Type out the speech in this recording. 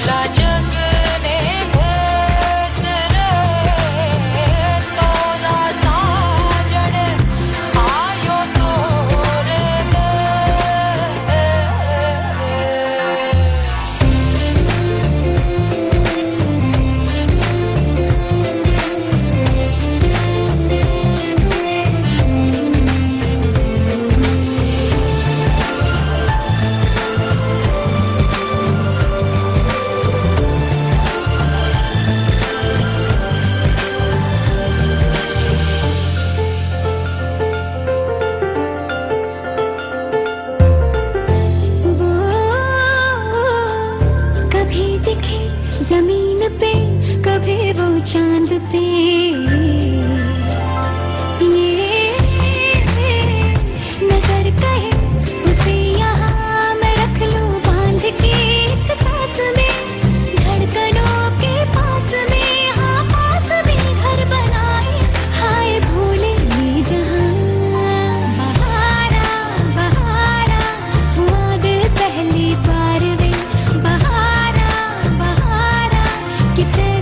de la llave. keep